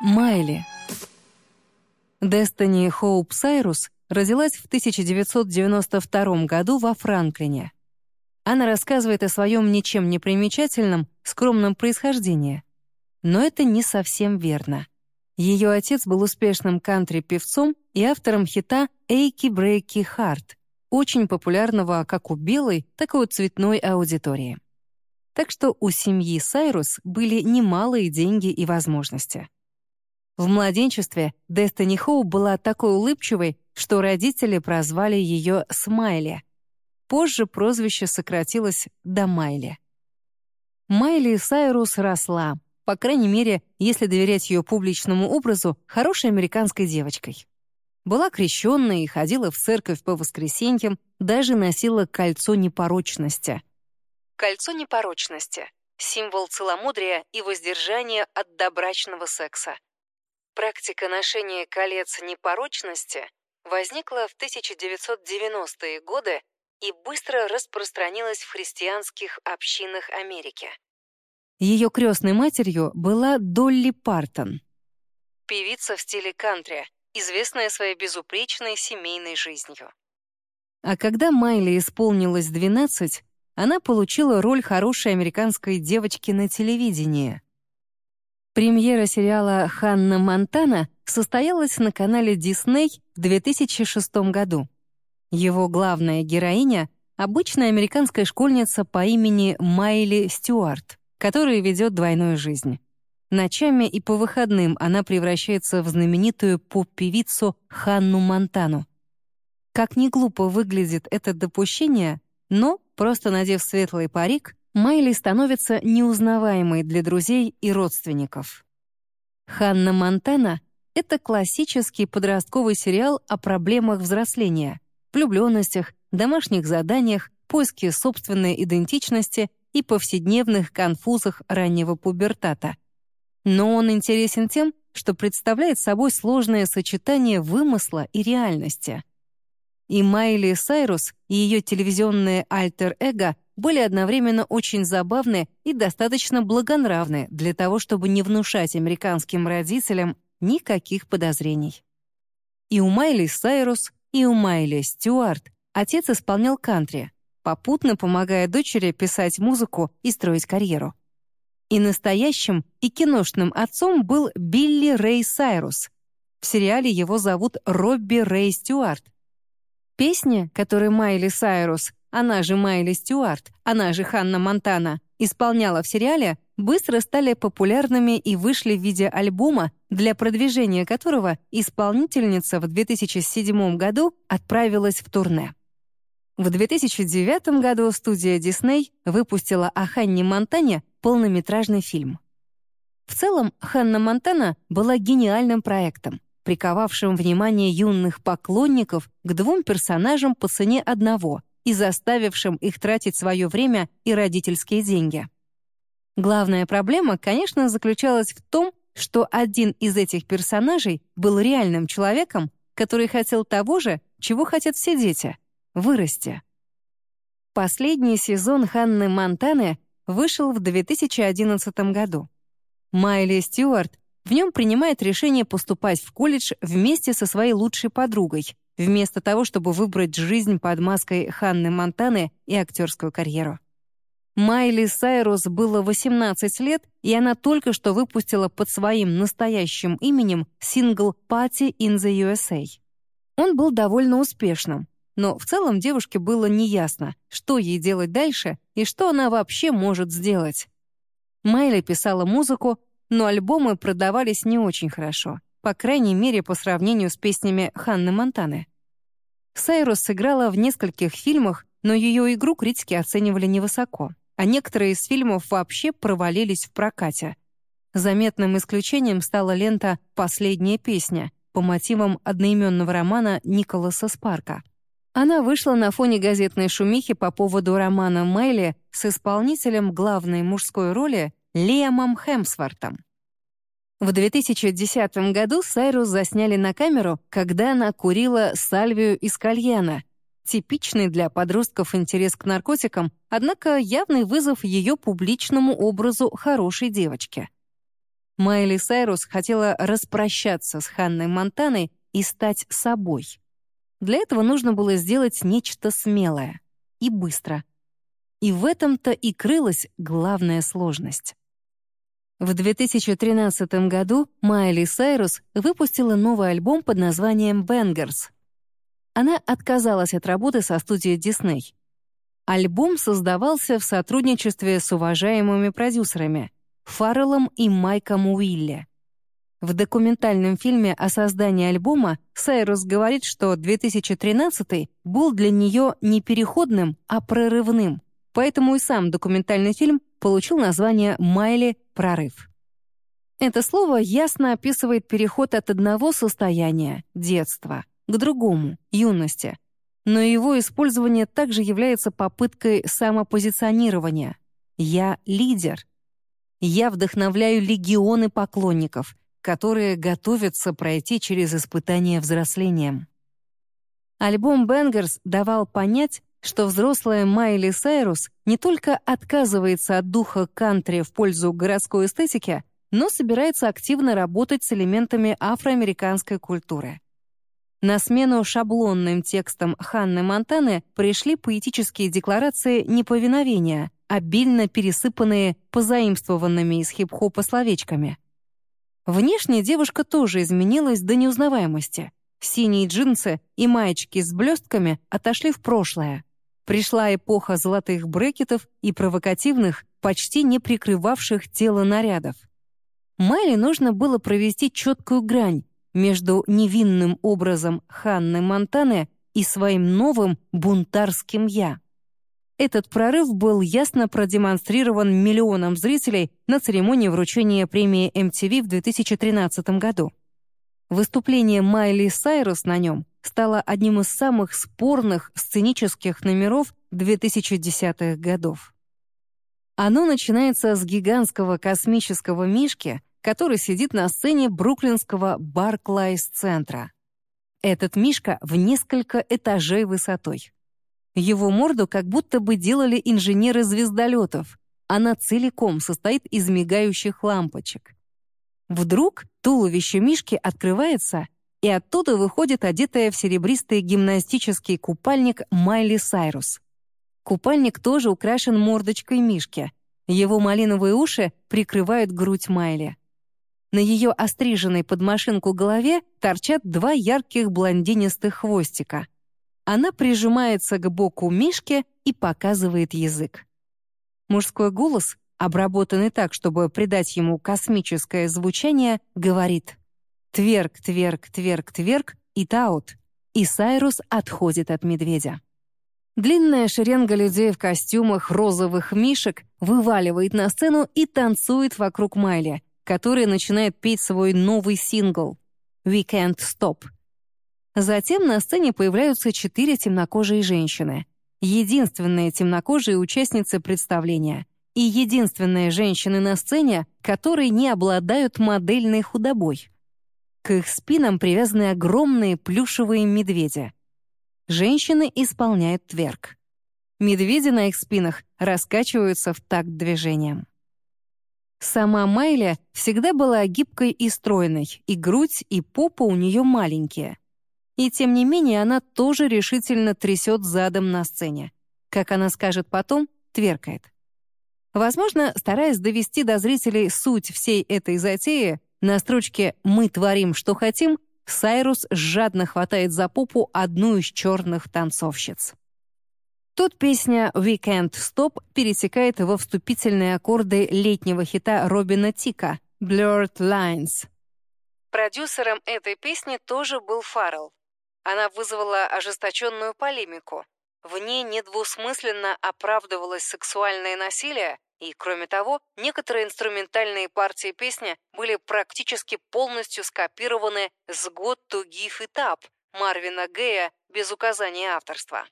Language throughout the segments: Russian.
Майли. Дестини Хоуп Сайрус родилась в 1992 году во Франклине. Она рассказывает о своем ничем не примечательном, скромном происхождении. Но это не совсем верно. Ее отец был успешным кантри-певцом и автором хита «Эйки Брейки Харт», очень популярного как у белой, так и у цветной аудитории. Так что у семьи Сайрус были немалые деньги и возможности. В младенчестве Дестини Хоу была такой улыбчивой, что родители прозвали ее Смайли. Позже прозвище сократилось до Майли. Майли Сайрус росла, по крайней мере, если доверять ее публичному образу, хорошей американской девочкой. Была крещенной и ходила в церковь по воскресеньям, даже носила кольцо непорочности. Кольцо непорочности — символ целомудрия и воздержания от добрачного секса. Практика ношения колец непорочности возникла в 1990-е годы и быстро распространилась в христианских общинах Америки. Ее крестной матерью была Долли Партон. Певица в стиле кантри, известная своей безупречной семейной жизнью. А когда Майли исполнилось 12, она получила роль хорошей американской девочки на телевидении — Премьера сериала «Ханна Монтана» состоялась на канале Дисней в 2006 году. Его главная героиня — обычная американская школьница по имени Майли Стюарт, которая ведет двойную жизнь. Ночами и по выходным она превращается в знаменитую поп-певицу Ханну Монтану. Как ни глупо выглядит это допущение, но, просто надев светлый парик, Майли становится неузнаваемой для друзей и родственников. «Ханна Монтана» — это классический подростковый сериал о проблемах взросления, влюбленностях, домашних заданиях, поиске собственной идентичности и повседневных конфузах раннего пубертата. Но он интересен тем, что представляет собой сложное сочетание вымысла и реальности. И Майли Сайрус и ее телевизионное альтер-эго были одновременно очень забавны и достаточно благонравны для того, чтобы не внушать американским родителям никаких подозрений. И у Майли Сайрус, и у Майли Стюарт отец исполнял кантри, попутно помогая дочери писать музыку и строить карьеру. И настоящим, и киношным отцом был Билли Рэй Сайрус. В сериале его зовут Робби Рэй Стюарт. Песня, которую Майли Сайрус она же Майли Стюарт, она же Ханна Монтана, исполняла в сериале, быстро стали популярными и вышли в виде альбома, для продвижения которого исполнительница в 2007 году отправилась в турне. В 2009 году студия Disney выпустила о Ханне Монтане полнометражный фильм. В целом, Ханна Монтана была гениальным проектом, приковавшим внимание юных поклонников к двум персонажам по цене одного — и заставившим их тратить свое время и родительские деньги. Главная проблема, конечно, заключалась в том, что один из этих персонажей был реальным человеком, который хотел того же, чего хотят все дети — вырасти. Последний сезон Ханны Монтаны вышел в 2011 году. Майли Стюарт в нем принимает решение поступать в колледж вместе со своей лучшей подругой, вместо того, чтобы выбрать жизнь под маской Ханны Монтаны и актерскую карьеру. Майли Сайрус было 18 лет, и она только что выпустила под своим настоящим именем сингл «Party in the USA». Он был довольно успешным, но в целом девушке было неясно, что ей делать дальше и что она вообще может сделать. Майли писала музыку, но альбомы продавались не очень хорошо, по крайней мере, по сравнению с песнями Ханны Монтаны. Сайрус сыграла в нескольких фильмах, но ее игру критики оценивали невысоко, а некоторые из фильмов вообще провалились в прокате. Заметным исключением стала лента «Последняя песня» по мотивам одноименного романа Николаса Спарка. Она вышла на фоне газетной шумихи по поводу романа Майли с исполнителем главной мужской роли Лиамом Хемсвортом. В 2010 году Сайрус засняли на камеру, когда она курила сальвию из кальяна. Типичный для подростков интерес к наркотикам, однако явный вызов ее публичному образу хорошей девочки. Майли Сайрус хотела распрощаться с Ханной Монтаной и стать собой. Для этого нужно было сделать нечто смелое и быстро. И в этом-то и крылась главная сложность. В 2013 году Майли Сайрус выпустила новый альбом под названием «Bangers». Она отказалась от работы со студией Disney. Альбом создавался в сотрудничестве с уважаемыми продюсерами Фарреллом и Майком Уилли. В документальном фильме о создании альбома Сайрус говорит, что 2013 был для нее не переходным, а прорывным, поэтому и сам документальный фильм получил название «Майли. Прорыв». Это слово ясно описывает переход от одного состояния — детства — к другому — юности. Но его использование также является попыткой самопозиционирования. «Я — лидер». Я вдохновляю легионы поклонников, которые готовятся пройти через испытания взрослением. Альбом «Бенгерс» давал понять, что взрослая Майли Сайрус не только отказывается от духа кантри в пользу городской эстетики, но собирается активно работать с элементами афроамериканской культуры. На смену шаблонным текстам Ханны Монтаны пришли поэтические декларации неповиновения, обильно пересыпанные позаимствованными из хип-хопа словечками. Внешне девушка тоже изменилась до неузнаваемости. Синие джинсы и маечки с блестками отошли в прошлое. Пришла эпоха золотых брекетов и провокативных, почти не прикрывавших тело нарядов. Майли нужно было провести четкую грань между невинным образом Ханны Монтаны и своим новым бунтарским «я». Этот прорыв был ясно продемонстрирован миллионам зрителей на церемонии вручения премии MTV в 2013 году. Выступление Майли Сайрус на нем стало одним из самых спорных сценических номеров 2010-х годов. Оно начинается с гигантского космического мишки, который сидит на сцене бруклинского Барклайс-центра. Этот мишка в несколько этажей высотой. Его морду как будто бы делали инженеры звездолетов. Она целиком состоит из мигающих лампочек. Вдруг туловище мишки открывается, и оттуда выходит одетая в серебристый гимнастический купальник Майли Сайрус. Купальник тоже украшен мордочкой мишки. Его малиновые уши прикрывают грудь Майли. На ее остриженной под машинку голове торчат два ярких блондинистых хвостика. Она прижимается к боку Мишки и показывает язык. Мужской голос, обработанный так, чтобы придать ему космическое звучание, говорит «Тверк, тверк, тверк, тверк» и «Таут». И Сайрус отходит от медведя. Длинная шеренга людей в костюмах розовых мишек вываливает на сцену и танцует вокруг Майли, которая начинает петь свой новый сингл «We Can't Stop». Затем на сцене появляются четыре темнокожие женщины. Единственные темнокожие участницы представления и единственные женщины на сцене, которые не обладают модельной худобой. К их спинам привязаны огромные плюшевые медведи. Женщины исполняют тверк. Медведи на их спинах раскачиваются в такт движением. Сама Майля всегда была гибкой и стройной, и грудь, и попа у нее маленькие. И тем не менее она тоже решительно трясет задом на сцене. Как она скажет потом, тверкает. Возможно, стараясь довести до зрителей суть всей этой затеи, на строчке «Мы творим, что хотим» Сайрус жадно хватает за попу одну из черных танцовщиц. Тут песня «We Can't Stop» пересекает во вступительные аккорды летнего хита Робина Тика «Blurred Lines». Продюсером этой песни тоже был Фаррелл. Она вызвала ожесточенную полемику. В ней недвусмысленно оправдывалось сексуальное насилие, и, кроме того, некоторые инструментальные партии песни были практически полностью скопированы с «God to Give It Up» Марвина Гея без указания авторства.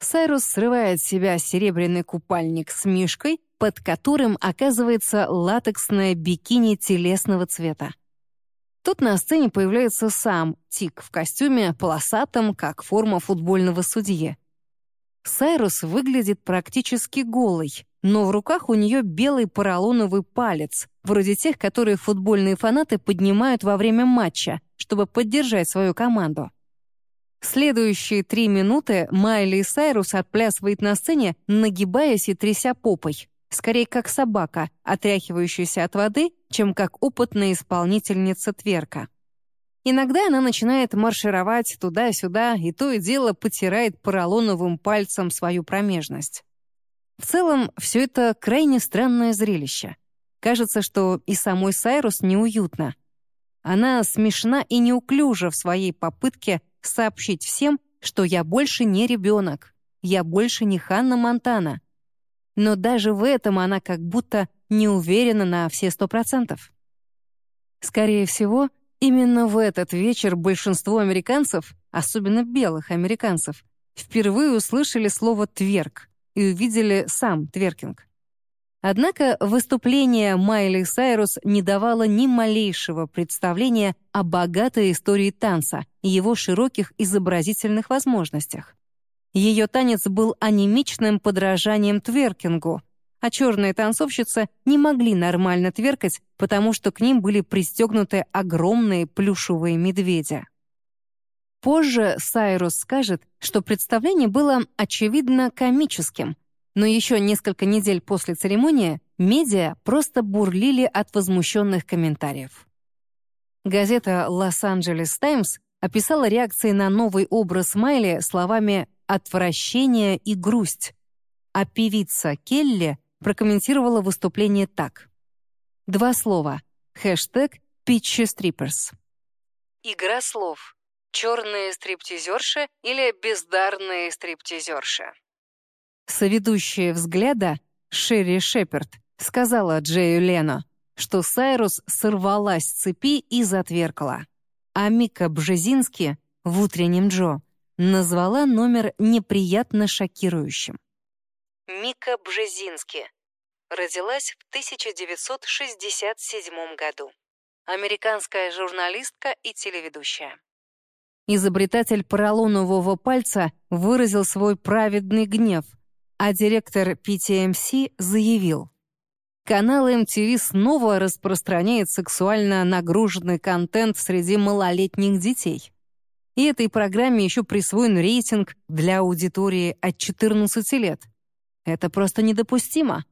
Сайрус срывает с себя серебряный купальник с мишкой, под которым оказывается латексное бикини телесного цвета. Тут на сцене появляется сам Тик в костюме полосатом, как форма футбольного судьи. Сайрус выглядит практически голой, но в руках у нее белый поролоновый палец, вроде тех, которые футбольные фанаты поднимают во время матча, чтобы поддержать свою команду. Следующие три минуты Майли Сайрус отплясывает на сцене, нагибаясь и тряся попой, скорее как собака, отряхивающаяся от воды, чем как опытная исполнительница тверка. Иногда она начинает маршировать туда-сюда и то и дело потирает поролоновым пальцем свою промежность. В целом, все это крайне странное зрелище. Кажется, что и самой Сайрус неуютно. Она смешна и неуклюжа в своей попытке сообщить всем, что я больше не ребенок, я больше не Ханна Монтана. Но даже в этом она как будто не уверена на все сто процентов. Скорее всего, Именно в этот вечер большинство американцев, особенно белых американцев, впервые услышали слово «тверк» и увидели сам тверкинг. Однако выступление Майли Сайрус не давало ни малейшего представления о богатой истории танца и его широких изобразительных возможностях. Ее танец был анемичным подражанием тверкингу, а черные танцовщицы не могли нормально тверкать, потому что к ним были пристегнуты огромные плюшевые медведи. Позже Сайрус скажет, что представление было, очевидно, комическим, но еще несколько недель после церемонии медиа просто бурлили от возмущенных комментариев. Газета «Лос-Анджелес Таймс» описала реакции на новый образ Майли словами «отвращение и грусть», а певица Келли прокомментировала выступление так. Два слова. Хэштег «Питчи Стриперс». Игра слов. Черные стриптизерши или бездарные стриптизерши. Соведущая взгляда Шерри Шеперд сказала Джею Лено, что Сайрус сорвалась с цепи и затверкала. А Мика Бжезински в «Утреннем Джо» назвала номер неприятно шокирующим. Мика Бжезински. Родилась в 1967 году. Американская журналистка и телеведущая. Изобретатель поролонового пальца выразил свой праведный гнев, а директор PTMC заявил, Канал MTV снова распространяет сексуально нагруженный контент среди малолетних детей. И этой программе еще присвоен рейтинг для аудитории от 14 лет. Это просто недопустимо.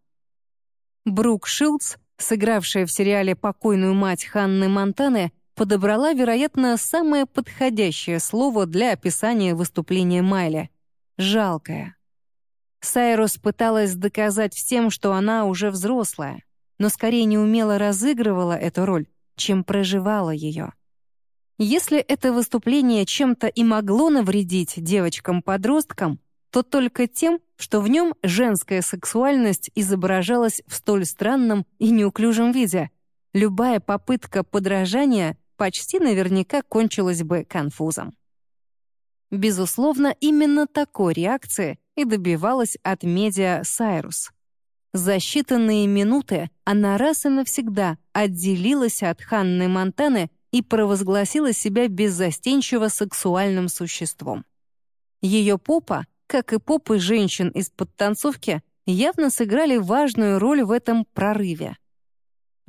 Брук Шилдс, сыгравшая в сериале покойную мать Ханны Монтаны, подобрала, вероятно, самое подходящее слово для описания выступления Майли — «жалкое». Сайрус пыталась доказать всем, что она уже взрослая, но скорее не умело разыгрывала эту роль, чем проживала ее. Если это выступление чем-то и могло навредить девочкам-подросткам, то только тем, что в нем женская сексуальность изображалась в столь странном и неуклюжем виде. Любая попытка подражания почти наверняка кончилась бы конфузом. Безусловно, именно такой реакции и добивалась от медиа Сайрус. За считанные минуты она раз и навсегда отделилась от Ханны Монтаны и провозгласила себя беззастенчиво сексуальным существом. Ее попа как и попы женщин из подтанцовки, явно сыграли важную роль в этом прорыве.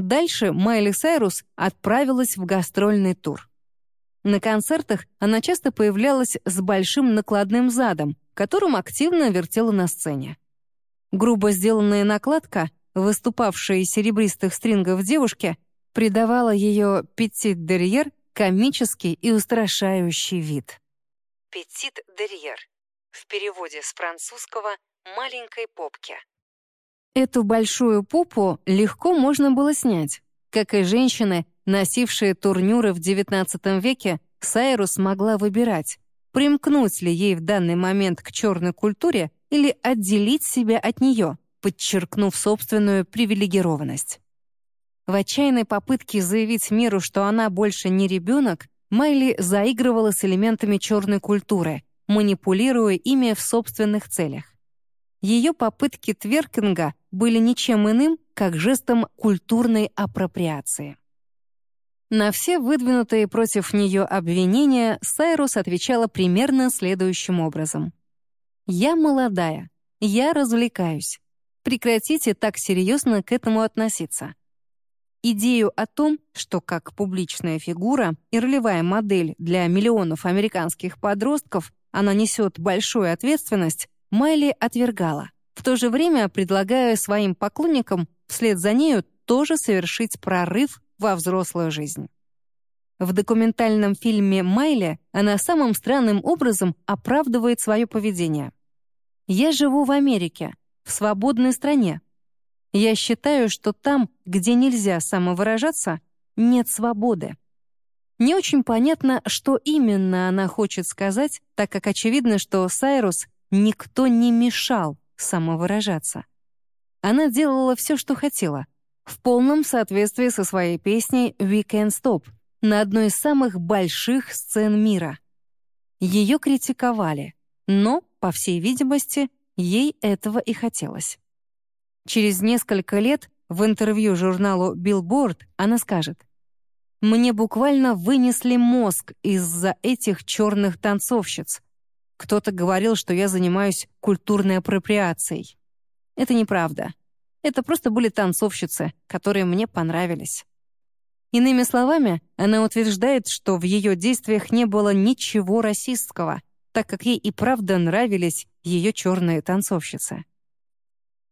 Дальше Майли Сайрус отправилась в гастрольный тур. На концертах она часто появлялась с большим накладным задом, которым активно вертела на сцене. Грубо сделанная накладка, выступавшая из серебристых стрингов девушки, придавала ее петит-дерьер комический и устрашающий вид. Петит-дерьер в переводе с французского «маленькой попки». Эту большую попу легко можно было снять. Как и женщины, носившие турнюры в XIX веке, Сайрус могла выбирать, примкнуть ли ей в данный момент к черной культуре или отделить себя от нее, подчеркнув собственную привилегированность. В отчаянной попытке заявить миру, что она больше не ребенок, Майли заигрывала с элементами черной культуры, манипулируя ими в собственных целях. Ее попытки тверкинга были ничем иным, как жестом культурной апроприации. На все выдвинутые против нее обвинения Сайрус отвечала примерно следующим образом. «Я молодая, я развлекаюсь. Прекратите так серьезно к этому относиться». Идею о том, что как публичная фигура и ролевая модель для миллионов американских подростков она несет большую ответственность, Майли отвергала, в то же время предлагая своим поклонникам вслед за нею тоже совершить прорыв во взрослую жизнь. В документальном фильме «Майли» она самым странным образом оправдывает свое поведение. «Я живу в Америке, в свободной стране, я считаю, что там, где нельзя самовыражаться, нет свободы. Не очень понятно, что именно она хочет сказать, так как очевидно, что Сайрус никто не мешал самовыражаться. Она делала все, что хотела, в полном соответствии со своей песней «We Can't Stop» на одной из самых больших сцен мира. Ее критиковали, но, по всей видимости, ей этого и хотелось. Через несколько лет в интервью журналу Billboard она скажет «Мне буквально вынесли мозг из-за этих черных танцовщиц. Кто-то говорил, что я занимаюсь культурной апроприацией. Это неправда. Это просто были танцовщицы, которые мне понравились». Иными словами, она утверждает, что в ее действиях не было ничего расистского, так как ей и правда нравились ее черные танцовщицы.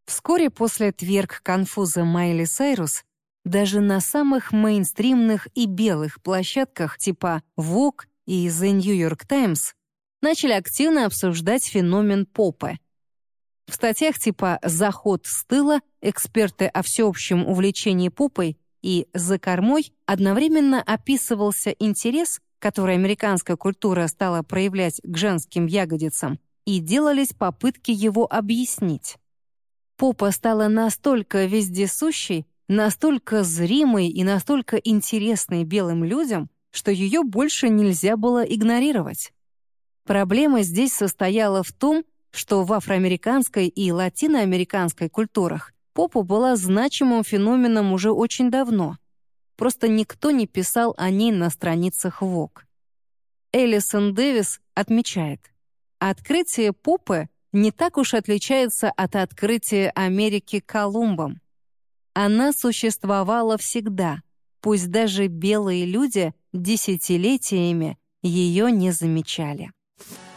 Вскоре после тверк-конфуза Майли Сайрус даже на самых мейнстримных и белых площадках типа Vogue и The New York Times начали активно обсуждать феномен попы. В статьях типа «Заход с тыла» эксперты о всеобщем увлечении попой и «За кормой» одновременно описывался интерес, который американская культура стала проявлять к женским ягодицам, и делались попытки его объяснить. Попа стала настолько вездесущей, настолько зримой и настолько интересной белым людям, что ее больше нельзя было игнорировать. Проблема здесь состояла в том, что в афроамериканской и латиноамериканской культурах попа была значимым феноменом уже очень давно. Просто никто не писал о ней на страницах ВОК. Элисон Дэвис отмечает, открытие попы не так уж отличается от открытия Америки Колумбом. Она существовала всегда, пусть даже белые люди десятилетиями ее не замечали. Yeah.